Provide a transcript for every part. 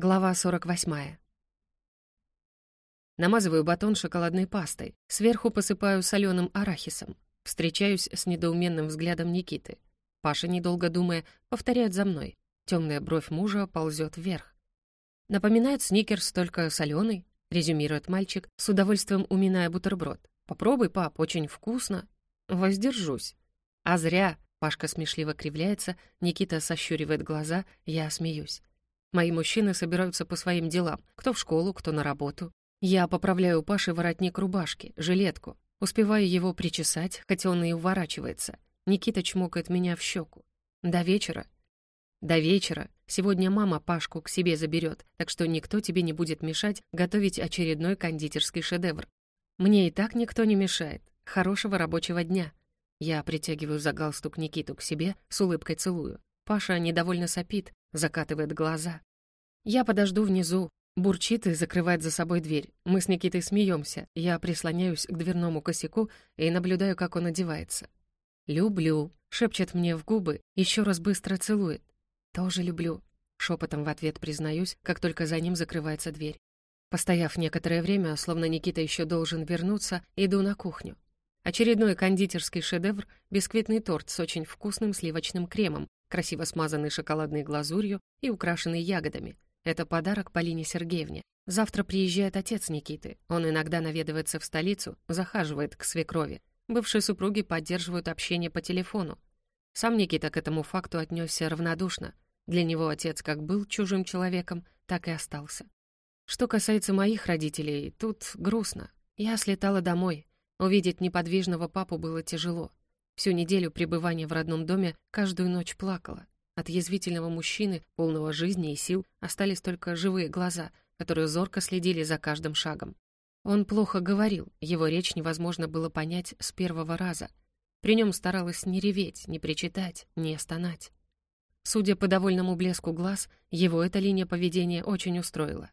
Глава 48. Намазываю батон шоколадной пастой, сверху посыпаю соленым арахисом. Встречаюсь с недоуменным взглядом Никиты. Паша, недолго думая, повторяет за мной. Темная бровь мужа ползет вверх. «Напоминает сникерс, только соленый», — резюмирует мальчик, с удовольствием уминая бутерброд. «Попробуй, пап, очень вкусно». «Воздержусь». «А зря», — Пашка смешливо кривляется, Никита сощуривает глаза, я смеюсь. Мои мужчины собираются по своим делам, кто в школу, кто на работу. Я поправляю у Паши воротник рубашки, жилетку. Успеваю его причесать, хотя он и уворачивается. Никита чмокает меня в щеку. До вечера. До вечера. Сегодня мама Пашку к себе заберет, так что никто тебе не будет мешать готовить очередной кондитерский шедевр. Мне и так никто не мешает. Хорошего рабочего дня. Я притягиваю за галстук Никиту к себе, с улыбкой целую. Паша недовольно сопит, закатывает глаза. Я подожду внизу, бурчит и закрывает за собой дверь. Мы с Никитой смеемся. Я прислоняюсь к дверному косяку и наблюдаю, как он одевается. «Люблю», — шепчет мне в губы, еще раз быстро целует. «Тоже люблю», — шепотом в ответ признаюсь, как только за ним закрывается дверь. Постояв некоторое время, словно Никита еще должен вернуться, иду на кухню. Очередной кондитерский шедевр — бисквитный торт с очень вкусным сливочным кремом, красиво смазанный шоколадной глазурью и украшенный ягодами. Это подарок Полине Сергеевне. Завтра приезжает отец Никиты. Он иногда наведывается в столицу, захаживает к свекрови. Бывшие супруги поддерживают общение по телефону. Сам Никита к этому факту отнесся равнодушно. Для него отец как был чужим человеком, так и остался. Что касается моих родителей, тут грустно. Я слетала домой. Увидеть неподвижного папу было тяжело. Всю неделю пребывания в родном доме каждую ночь плакала. От язвительного мужчины, полного жизни и сил, остались только живые глаза, которые зорко следили за каждым шагом. Он плохо говорил, его речь невозможно было понять с первого раза. При нем старалась не реветь, не причитать, не стонать. Судя по довольному блеску глаз, его эта линия поведения очень устроила.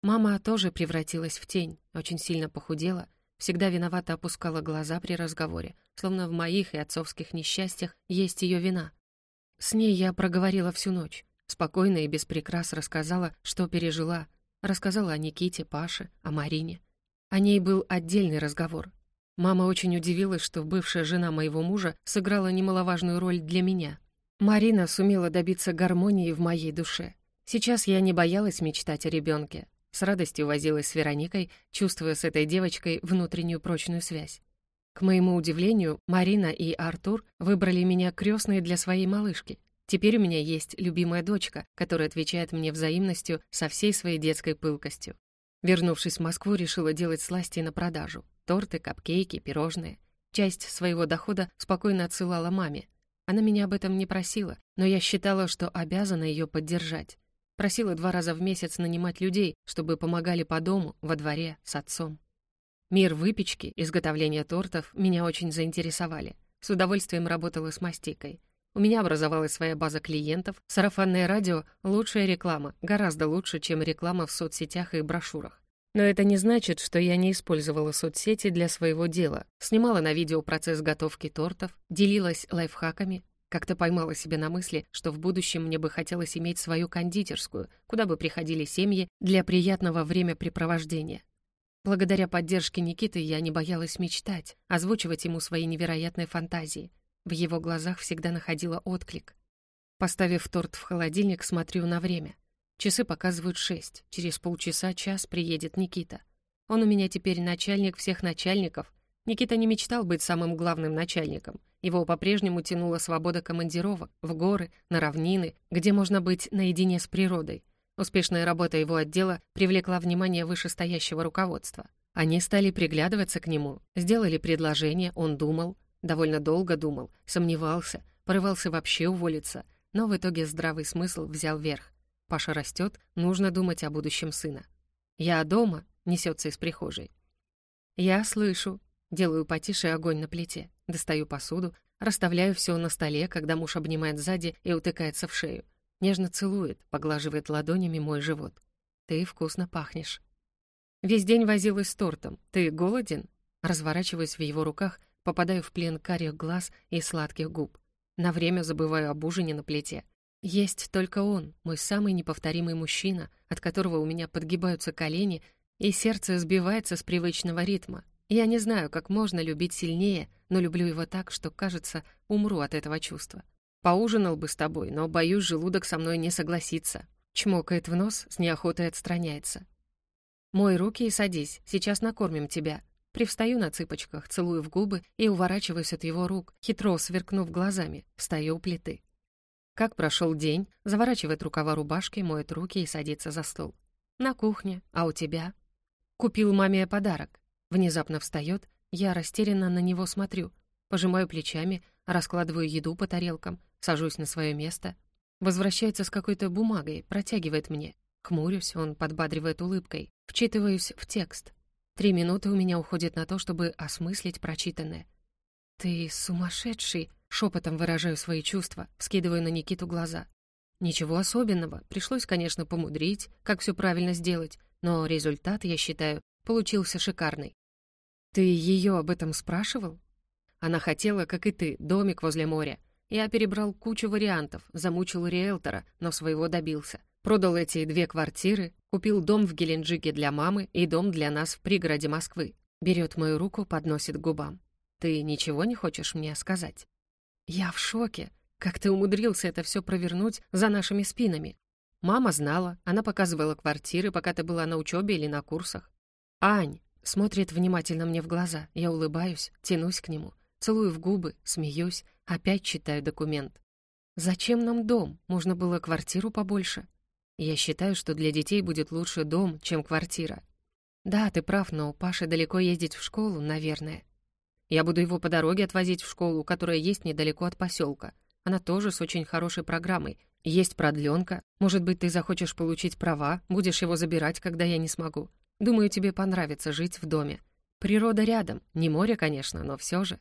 Мама тоже превратилась в тень, очень сильно похудела — Всегда виновато опускала глаза при разговоре, словно в моих и отцовских несчастьях есть ее вина. С ней я проговорила всю ночь. Спокойно и без прикрас рассказала, что пережила. Рассказала о Никите, Паше, о Марине. О ней был отдельный разговор. Мама очень удивилась, что бывшая жена моего мужа сыграла немаловажную роль для меня. Марина сумела добиться гармонии в моей душе. Сейчас я не боялась мечтать о ребенке. С радостью возилась с Вероникой, чувствуя с этой девочкой внутреннюю прочную связь. К моему удивлению, Марина и Артур выбрали меня крестной для своей малышки. Теперь у меня есть любимая дочка, которая отвечает мне взаимностью со всей своей детской пылкостью. Вернувшись в Москву, решила делать сласти на продажу. Торты, капкейки, пирожные. Часть своего дохода спокойно отсылала маме. Она меня об этом не просила, но я считала, что обязана ее поддержать. Просила два раза в месяц нанимать людей, чтобы помогали по дому, во дворе, с отцом. Мир выпечки, изготовления тортов меня очень заинтересовали. С удовольствием работала с мастикой. У меня образовалась своя база клиентов. Сарафанное радио — лучшая реклама, гораздо лучше, чем реклама в соцсетях и брошюрах. Но это не значит, что я не использовала соцсети для своего дела. Снимала на видео процесс готовки тортов, делилась лайфхаками, как-то поймала себя на мысли, что в будущем мне бы хотелось иметь свою кондитерскую, куда бы приходили семьи для приятного времяпрепровождения. Благодаря поддержке Никиты я не боялась мечтать, озвучивать ему свои невероятные фантазии. В его глазах всегда находила отклик. Поставив торт в холодильник, смотрю на время. Часы показывают шесть. Через полчаса-час приедет Никита. Он у меня теперь начальник всех начальников. Никита не мечтал быть самым главным начальником. Его по-прежнему тянула свобода командировок в горы, на равнины, где можно быть наедине с природой. Успешная работа его отдела привлекла внимание вышестоящего руководства. Они стали приглядываться к нему, сделали предложение, он думал, довольно долго думал, сомневался, порывался вообще уволиться, но в итоге здравый смысл взял верх. Паша растет, нужно думать о будущем сына. «Я дома», — несется из прихожей. «Я слышу», — делаю потише огонь на плите. Достаю посуду, расставляю все на столе, когда муж обнимает сзади и утыкается в шею. Нежно целует, поглаживает ладонями мой живот. «Ты вкусно пахнешь». Весь день возилась с тортом. «Ты голоден?» Разворачиваюсь в его руках, попадаю в плен карих глаз и сладких губ. На время забываю об ужине на плите. Есть только он, мой самый неповторимый мужчина, от которого у меня подгибаются колени, и сердце сбивается с привычного ритма. Я не знаю, как можно любить сильнее, но люблю его так, что, кажется, умру от этого чувства. Поужинал бы с тобой, но, боюсь, желудок со мной не согласится. Чмокает в нос, с неохотой отстраняется. Мой руки и садись, сейчас накормим тебя. Привстаю на цыпочках, целую в губы и уворачиваюсь от его рук, хитро сверкнув глазами, встаю у плиты. Как прошел день, заворачивает рукава рубашки, моет руки и садится за стол. На кухне, а у тебя? Купил маме подарок. Внезапно встает, я растерянно на него смотрю, пожимаю плечами, раскладываю еду по тарелкам, сажусь на свое место. Возвращается с какой-то бумагой, протягивает мне. Хмурюсь, он подбадривает улыбкой. Вчитываюсь в текст. Три минуты у меня уходит на то, чтобы осмыслить прочитанное. «Ты сумасшедший!» — шепотом выражаю свои чувства, вскидываю на Никиту глаза. Ничего особенного, пришлось, конечно, помудрить, как все правильно сделать, но результат, я считаю, получился шикарный. «Ты ее об этом спрашивал?» Она хотела, как и ты, домик возле моря. Я перебрал кучу вариантов, замучил риэлтора, но своего добился. Продал эти две квартиры, купил дом в Геленджике для мамы и дом для нас в пригороде Москвы. Берет мою руку, подносит к губам. «Ты ничего не хочешь мне сказать?» «Я в шоке. Как ты умудрился это все провернуть за нашими спинами?» Мама знала, она показывала квартиры, пока ты была на учебе или на курсах. «Ань!» Смотрит внимательно мне в глаза. Я улыбаюсь, тянусь к нему, целую в губы, смеюсь, опять читаю документ. «Зачем нам дом? Можно было квартиру побольше». Я считаю, что для детей будет лучше дом, чем квартира. Да, ты прав, но Паше далеко ездить в школу, наверное. Я буду его по дороге отвозить в школу, которая есть недалеко от поселка. Она тоже с очень хорошей программой, есть продленка. Может быть, ты захочешь получить права, будешь его забирать, когда я не смогу. Думаю, тебе понравится жить в доме. Природа рядом, не море, конечно, но все же.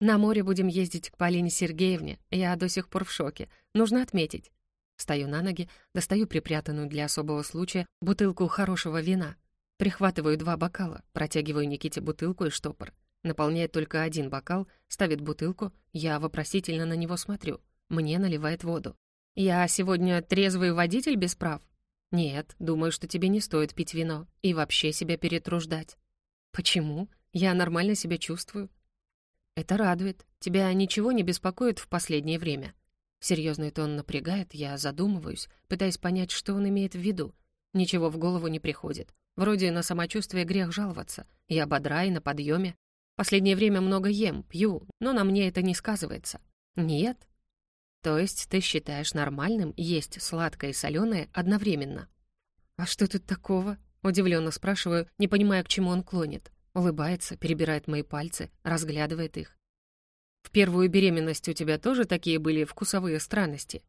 На море будем ездить к Полине Сергеевне. Я до сих пор в шоке. Нужно отметить. Встаю на ноги, достаю припрятанную для особого случая бутылку хорошего вина. Прихватываю два бокала, протягиваю Никите бутылку и штопор. Наполняет только один бокал, ставит бутылку, я вопросительно на него смотрю. Мне наливает воду. «Я сегодня трезвый водитель без прав?» «Нет, думаю, что тебе не стоит пить вино и вообще себя перетруждать». «Почему? Я нормально себя чувствую». «Это радует. Тебя ничего не беспокоит в последнее время?» Серьезный тон напрягает, я задумываюсь, пытаясь понять, что он имеет в виду. Ничего в голову не приходит. Вроде на самочувствие грех жаловаться. Я бодра и на подъеме. Последнее время много ем, пью, но на мне это не сказывается. Нет, то есть ты считаешь нормальным есть сладкое и соленое одновременно? А что тут такого? Удивленно спрашиваю, не понимая, к чему он клонит. Улыбается, перебирает мои пальцы, разглядывает их. В первую беременность у тебя тоже такие были вкусовые странности?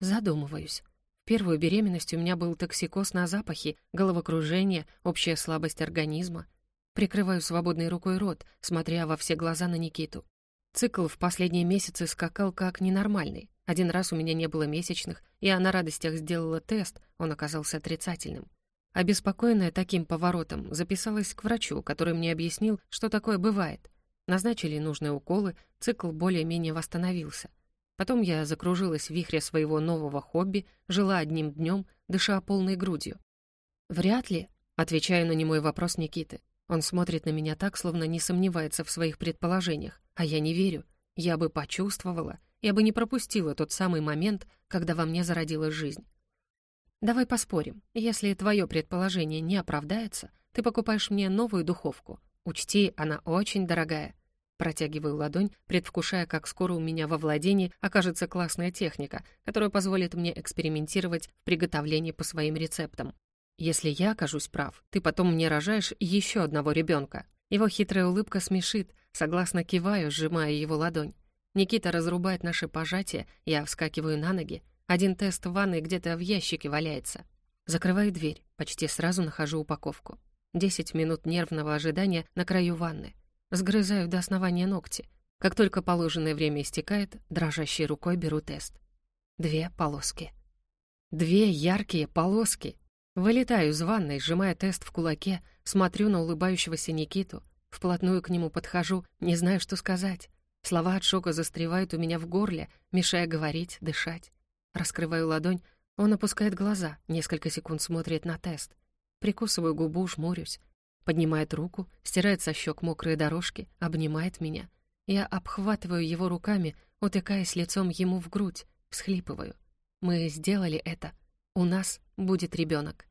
Задумываюсь. В первую беременность у меня был токсикоз на запахи, головокружение, общая слабость организма. Прикрываю свободной рукой рот, смотря во все глаза на Никиту. Цикл в последние месяцы скакал как ненормальный. Один раз у меня не было месячных, я на радостях сделала тест, он оказался отрицательным. Обеспокоенная таким поворотом, записалась к врачу, который мне объяснил, что такое бывает. Назначили нужные уколы, цикл более-менее восстановился. Потом я закружилась в вихре своего нового хобби, жила одним днем, дыша полной грудью. «Вряд ли», — отвечаю на немой вопрос Никиты. Он смотрит на меня так, словно не сомневается в своих предположениях. А я не верю. Я бы почувствовала, я бы не пропустила тот самый момент, когда во мне зародилась жизнь. Давай поспорим. Если твое предположение не оправдается, ты покупаешь мне новую духовку. Учти, она очень дорогая. Протягиваю ладонь, предвкушая, как скоро у меня во владении окажется классная техника, которая позволит мне экспериментировать в приготовлении по своим рецептам. Если я окажусь прав, ты потом мне рожаешь еще одного ребенка. Его хитрая улыбка смешит, согласно киваю, сжимая его ладонь. Никита разрубает наши пожатия, я вскакиваю на ноги. Один тест в ванной где-то в ящике валяется. Закрываю дверь, почти сразу нахожу упаковку. Десять минут нервного ожидания на краю ванны. Сгрызаю до основания ногти. Как только положенное время истекает, дрожащей рукой беру тест. Две полоски. Две яркие полоски. Вылетаю из ванной, сжимая тест в кулаке, смотрю на улыбающегося Никиту, вплотную к нему подхожу, не знаю, что сказать. Слова от шока застревают у меня в горле, мешая говорить, дышать. Раскрываю ладонь, он опускает глаза, несколько секунд смотрит на тест. Прикусываю губу, жмурюсь. Поднимает руку, стирает со щек мокрые дорожки, обнимает меня. Я обхватываю его руками, утыкаясь лицом ему в грудь, всхлипываю. Мы сделали это. У нас будет ребенок.